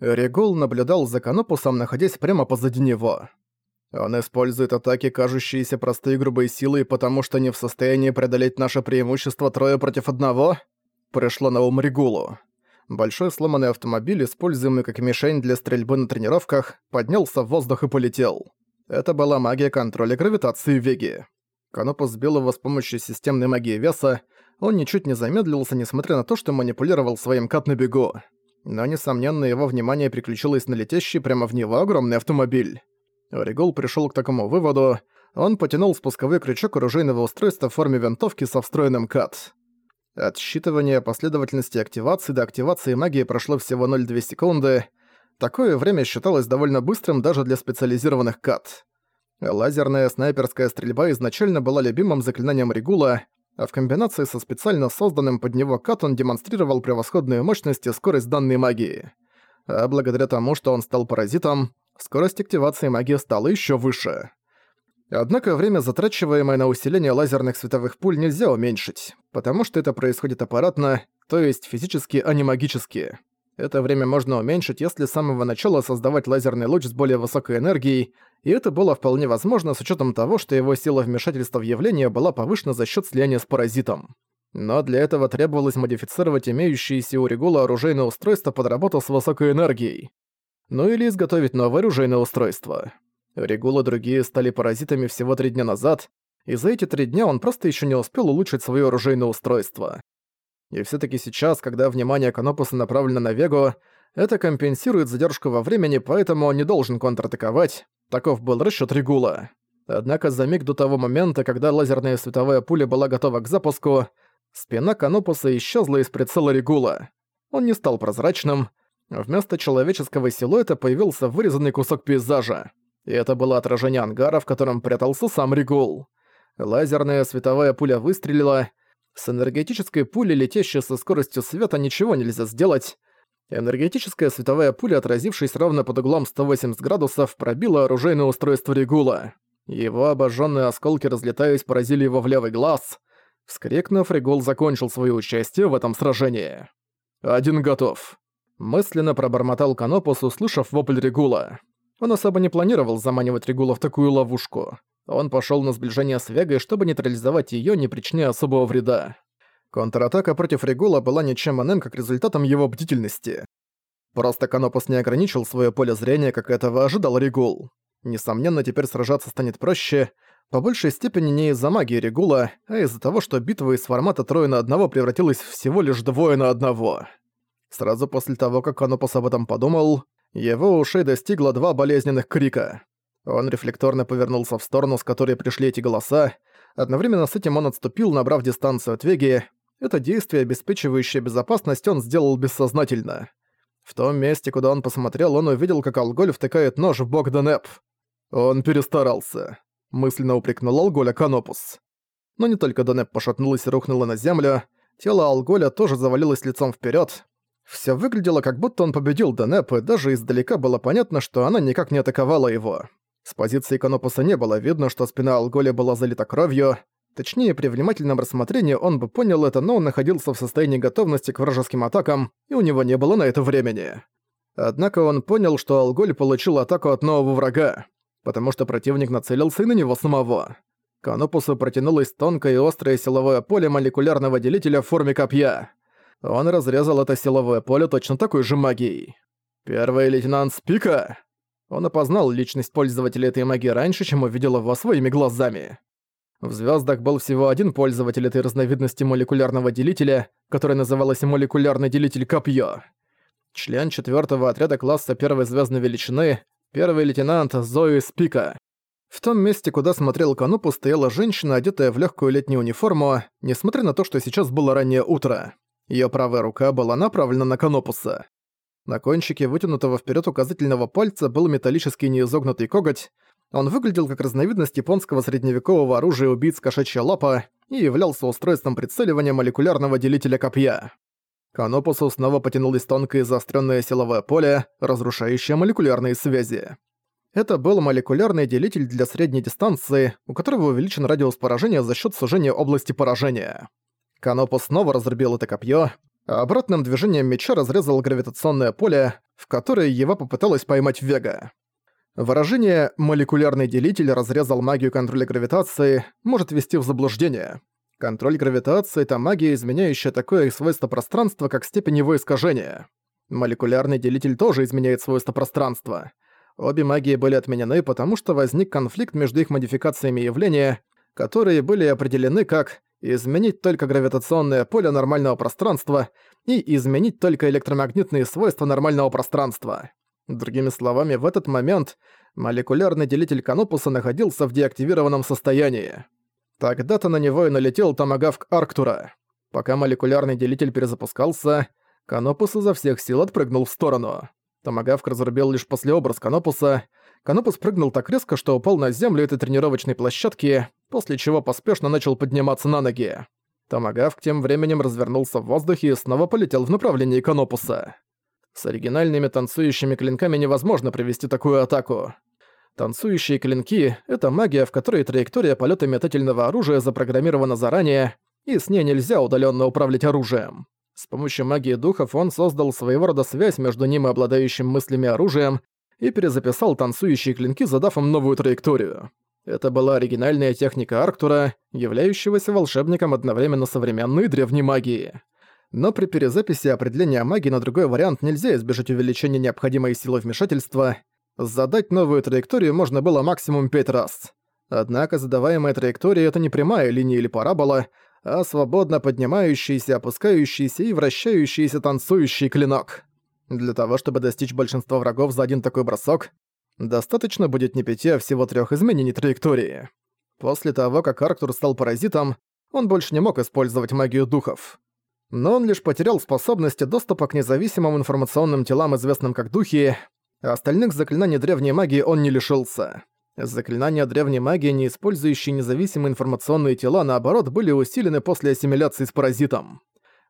Регул наблюдал за Канопусом, находясь прямо позади него. Он использует атаки, кажущиеся простой и грубой силой, потому что не в состоянии преодолеть наше преимущество трое против одного? Пришло на ум Регулу. Большой сломанный автомобиль, используемый как мишень для стрельбы на тренировках, поднялся в воздух и полетел. Это была магия контроля гравитации Веги. Канопус сбил его с помощью системной магии веса, он ничуть не замедлился, несмотря на то, что манипулировал своим кат на бегу. Но, несомненно, его внимание приключилось на летящий прямо в него огромный автомобиль. Оригол пришел к такому выводу, он потянул спусковой крючок оружейного устройства в форме винтовки со встроенным кат. От считывания последовательности активации до активации магии прошло всего 0,2 секунды. Такое время считалось довольно быстрым даже для специализированных кат. Лазерная снайперская стрельба изначально была любимым заклинанием Регула, а в комбинации со специально созданным под него кат он демонстрировал превосходную мощность и скорость данной магии. А благодаря тому, что он стал паразитом, скорость активации магии стала еще выше. Однако время, затрачиваемое на усиление лазерных световых пуль, нельзя уменьшить, потому что это происходит аппаратно, то есть физически, а не магически. Это время можно уменьшить, если с самого начала создавать лазерный луч с более высокой энергией, и это было вполне возможно с учетом того, что его сила вмешательства в явление была повышена за счет слияния с паразитом. Но для этого требовалось модифицировать имеющиеся у Регула оружейное устройство под работу с высокой энергией. Ну или изготовить новое оружейное устройство. Регул и другие стали паразитами всего три дня назад, и за эти три дня он просто еще не успел улучшить свое оружейное устройство. И все таки сейчас, когда внимание Канопуса направлено на Вегу, это компенсирует задержку во времени, поэтому он не должен контратаковать. Таков был расчет Регула. Однако за миг до того момента, когда лазерная световая пуля была готова к запуску, спина Канопуса исчезла из прицела Регула. Он не стал прозрачным. Вместо человеческого силуэта появился вырезанный кусок пейзажа. И это было отражение ангара, в котором прятался сам Регул. Лазерная световая пуля выстрелила, с энергетической пулей, летящей со скоростью света, ничего нельзя сделать. Энергетическая световая пуля, отразившись ровно под углом 180 градусов, пробила оружейное устройство Регула. Его обожженные осколки, разлетаясь, поразили его в левый глаз. Вскрикнув, Регул закончил свое участие в этом сражении. «Один готов». Мысленно пробормотал Канопус, услышав вопль Регула. Он особо не планировал заманивать Регула в такую ловушку. Он пошел на сближение с Вегой, чтобы нейтрализовать ее, не причиняя особого вреда. Контратака против Регула была ничем иным, как результатом его бдительности. Просто Канопус не ограничил свое поле зрения, как этого ожидал Регул. Несомненно, теперь сражаться станет проще, по большей степени не из-за магии Регула, а из-за того, что битва из формата трое на одного превратилась всего лишь двое на одного. Сразу после того, как Канопус об этом подумал, его ушей достигло два болезненных крика. Он рефлекторно повернулся в сторону, с которой пришли эти голоса. Одновременно с этим он отступил, набрав дистанцию от Веги. Это действие, обеспечивающее безопасность, он сделал бессознательно. В том месте, куда он посмотрел, он увидел, как Алголь втыкает нож в бок Денеп. Он перестарался. Мысленно упрекнул Алголя Канопус. Но не только Денеп пошатнулась и рухнула на землю, тело Алголя тоже завалилось лицом вперед. Все выглядело, как будто он победил Денеп, и даже издалека было понятно, что она никак не атаковала его. С позиции Конопуса не было видно, что спина Алголя была залита кровью. Точнее, при внимательном рассмотрении он бы понял это, но он находился в состоянии готовности к вражеским атакам, и у него не было на это времени. Однако он понял, что Алголь получил атаку от нового врага, потому что противник нацелился и на него самого. Канопусу протянулось тонкое и острое силовое поле молекулярного делителя в форме копья. Он разрезал это силовое поле точно такой же магией. «Первый лейтенант Спика!» Он опознал личность пользователя этой магии раньше, чем увидел его своими глазами. В звездах был всего один пользователь этой разновидности молекулярного делителя, который назывался молекулярный делитель Копье. Член четвертого отряда класса первой звездной величины, первый лейтенант Зои Спика. В том месте, куда смотрел Канупу, стояла женщина, одетая в легкую летнюю униформу, несмотря на то, что сейчас было раннее утро. Ее правая рука была направлена на Канопуса. На кончике вытянутого вперед указательного пальца был металлический неизогнутый коготь. Он выглядел как разновидность японского средневекового оружия убийц кошачья лапа и являлся устройством прицеливания молекулярного делителя копья. К Анопусу снова потянулось тонкое заостренное силовое поле, разрушающее молекулярные связи. Это был молекулярный делитель для средней дистанции, у которого увеличен радиус поражения за счет сужения области поражения. Канопус снова разрубил это копье, обратным движением меча разрезал гравитационное поле, в которой его попыталась поймать Вега. Выражение «молекулярный делитель разрезал магию контроля гравитации» может ввести в заблуждение. Контроль гравитации — это магия, изменяющая такое свойство пространства, как степень его искажения. Молекулярный делитель тоже изменяет свойства пространства. Обе магии были отменены, потому что возник конфликт между их модификациями явления, которые были определены как изменить только гравитационное поле нормального пространства и изменить только электромагнитные свойства нормального пространства. Другими словами, в этот момент молекулярный делитель Канопуса находился в деактивированном состоянии. Тогда-то на него и налетел томагавк Арктура. Пока молекулярный делитель перезапускался, Канопус изо всех сил отпрыгнул в сторону. Томагавк разрубил лишь послеобраз Канопуса. Канопус прыгнул так резко, что упал на землю этой тренировочной площадки, после чего поспешно начал подниматься на ноги. Томагавк тем временем развернулся в воздухе и снова полетел в направлении Канопуса. С оригинальными танцующими клинками невозможно провести такую атаку. Танцующие клинки — это магия, в которой траектория полета метательного оружия запрограммирована заранее, и с ней нельзя удаленно управлять оружием. С помощью магии духов он создал своего рода связь между ним и обладающим мыслями оружием и перезаписал танцующие клинки, задав им новую траекторию. Это была оригинальная техника Арктура, являющегося волшебником одновременно современной и древней магии но при перезаписи определения магии на другой вариант нельзя избежать увеличения необходимой силы вмешательства. Задать новую траекторию можно было максимум 5 раз. Однако задаваемая траектория — это не прямая линия или парабола, а свободно поднимающийся, опускающийся и вращающийся танцующий клинок. Для того, чтобы достичь большинства врагов за один такой бросок, достаточно будет не пяти, а всего трех изменений траектории. После того, как Арктур стал паразитом, он больше не мог использовать магию духов но он лишь потерял способности доступа к независимым информационным телам, известным как духи, а остальных заклинаний древней магии он не лишился. Заклинания древней магии, не использующие независимые информационные тела, наоборот, были усилены после ассимиляции с паразитом.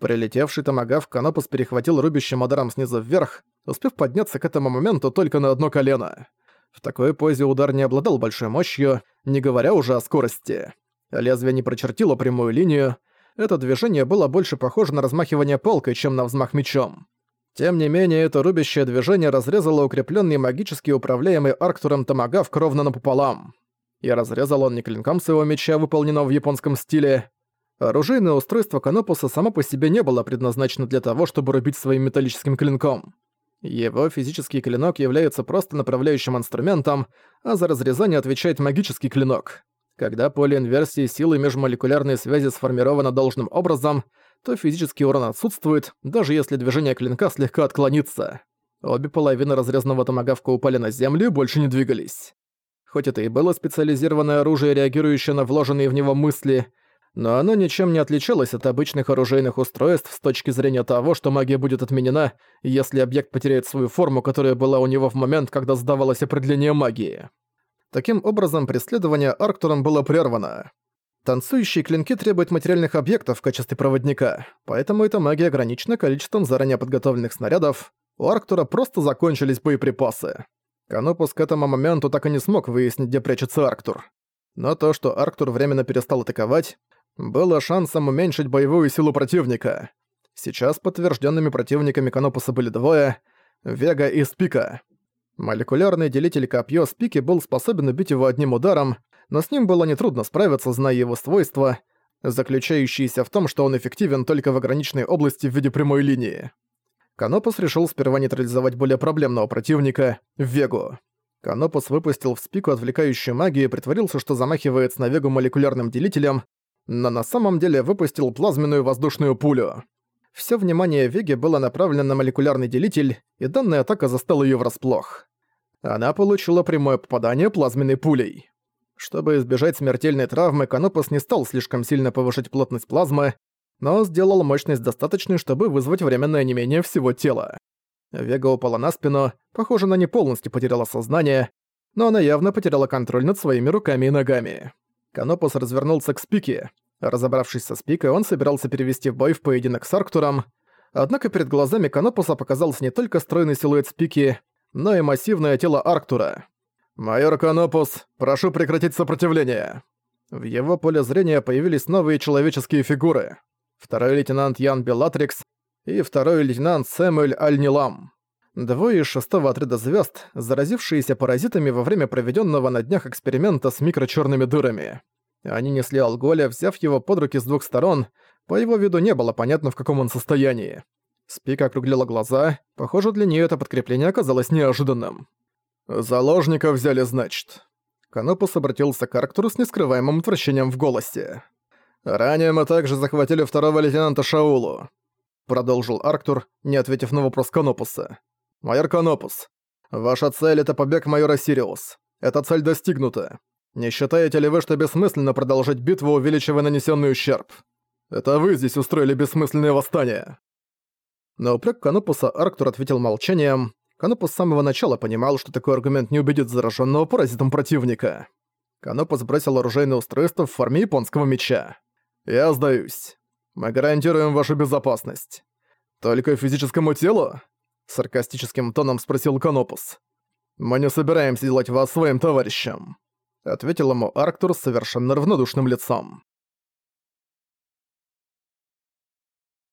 Прилетевший томагав Канопус перехватил рубящим ударом снизу вверх, успев подняться к этому моменту только на одно колено. В такой позе удар не обладал большой мощью, не говоря уже о скорости. Лезвие не прочертило прямую линию, это движение было больше похоже на размахивание палкой, чем на взмах мечом. Тем не менее, это рубящее движение разрезало укрепленный магически управляемый Арктуром томагавк ровно напополам. И разрезал он не клинком своего меча, выполненного в японском стиле. Оружейное устройство Канопуса само по себе не было предназначено для того, чтобы рубить своим металлическим клинком. Его физический клинок является просто направляющим инструментом, а за разрезание отвечает магический клинок. Когда поле инверсии силы межмолекулярной связи сформировано должным образом, то физический урон отсутствует, даже если движение клинка слегка отклонится. Обе половины разрезанного томагавка упали на землю и больше не двигались. Хоть это и было специализированное оружие, реагирующее на вложенные в него мысли, но оно ничем не отличалось от обычных оружейных устройств с точки зрения того, что магия будет отменена, если объект потеряет свою форму, которая была у него в момент, когда сдавалось определение магии. Таким образом, преследование Арктуром было прервано. Танцующие клинки требуют материальных объектов в качестве проводника, поэтому эта магия ограничена количеством заранее подготовленных снарядов. У Арктура просто закончились боеприпасы. Канопус к этому моменту так и не смог выяснить, где прячется Арктур. Но то, что Арктур временно перестал атаковать, было шансом уменьшить боевую силу противника. Сейчас подтвержденными противниками Канопуса были двое — Вега и Спика. Молекулярный делитель копье Спики был способен убить его одним ударом, но с ним было нетрудно справиться, зная его свойства, заключающиеся в том, что он эффективен только в ограниченной области в виде прямой линии. Канопус решил сперва нейтрализовать более проблемного противника — Вегу. Канопус выпустил в Спику отвлекающую магию и притворился, что замахивается на Вегу молекулярным делителем, но на самом деле выпустил плазменную воздушную пулю. Всё внимание Веги было направлено на молекулярный делитель, и данная атака застала её врасплох она получила прямое попадание плазменной пулей. Чтобы избежать смертельной травмы, Канопус не стал слишком сильно повышать плотность плазмы, но сделал мощность достаточной, чтобы вызвать временное онемение всего тела. Вега упала на спину, похоже, она не полностью потеряла сознание, но она явно потеряла контроль над своими руками и ногами. Канопус развернулся к Спике. Разобравшись со Спикой, он собирался перевести в бой в поединок с Арктуром, однако перед глазами Канопуса показался не только стройный силуэт Спики, но и массивное тело Арктура. «Майор Канопус, прошу прекратить сопротивление!» В его поле зрения появились новые человеческие фигуры. Второй лейтенант Ян Белатрикс и второй лейтенант Сэмюэль Альнилам. Двое из шестого отряда звезд, заразившиеся паразитами во время проведенного на днях эксперимента с микрочерными дырами. Они несли алголя, взяв его под руки с двух сторон, по его виду не было понятно, в каком он состоянии. Спика округлила глаза, похоже, для нее это подкрепление оказалось неожиданным. «Заложника взяли, значит». Канопус обратился к Арктуру с нескрываемым отвращением в голосе. «Ранее мы также захватили второго лейтенанта Шаулу», продолжил Арктур, не ответив на вопрос Канопуса. «Майор Канопус, ваша цель — это побег майора Сириус. Эта цель достигнута. Не считаете ли вы, что бессмысленно продолжать битву, увеличивая нанесенный ущерб? Это вы здесь устроили бессмысленное восстание». На упрек Канопуса Арктур ответил молчанием. Канопус с самого начала понимал, что такой аргумент не убедит зараженного паразитом противника. Канопус бросил оружейное устройство в форме японского меча. «Я сдаюсь. Мы гарантируем вашу безопасность. Только физическому телу?» Саркастическим тоном спросил Канопус. «Мы не собираемся делать вас своим товарищем», — ответил ему Арктур с совершенно равнодушным лицом.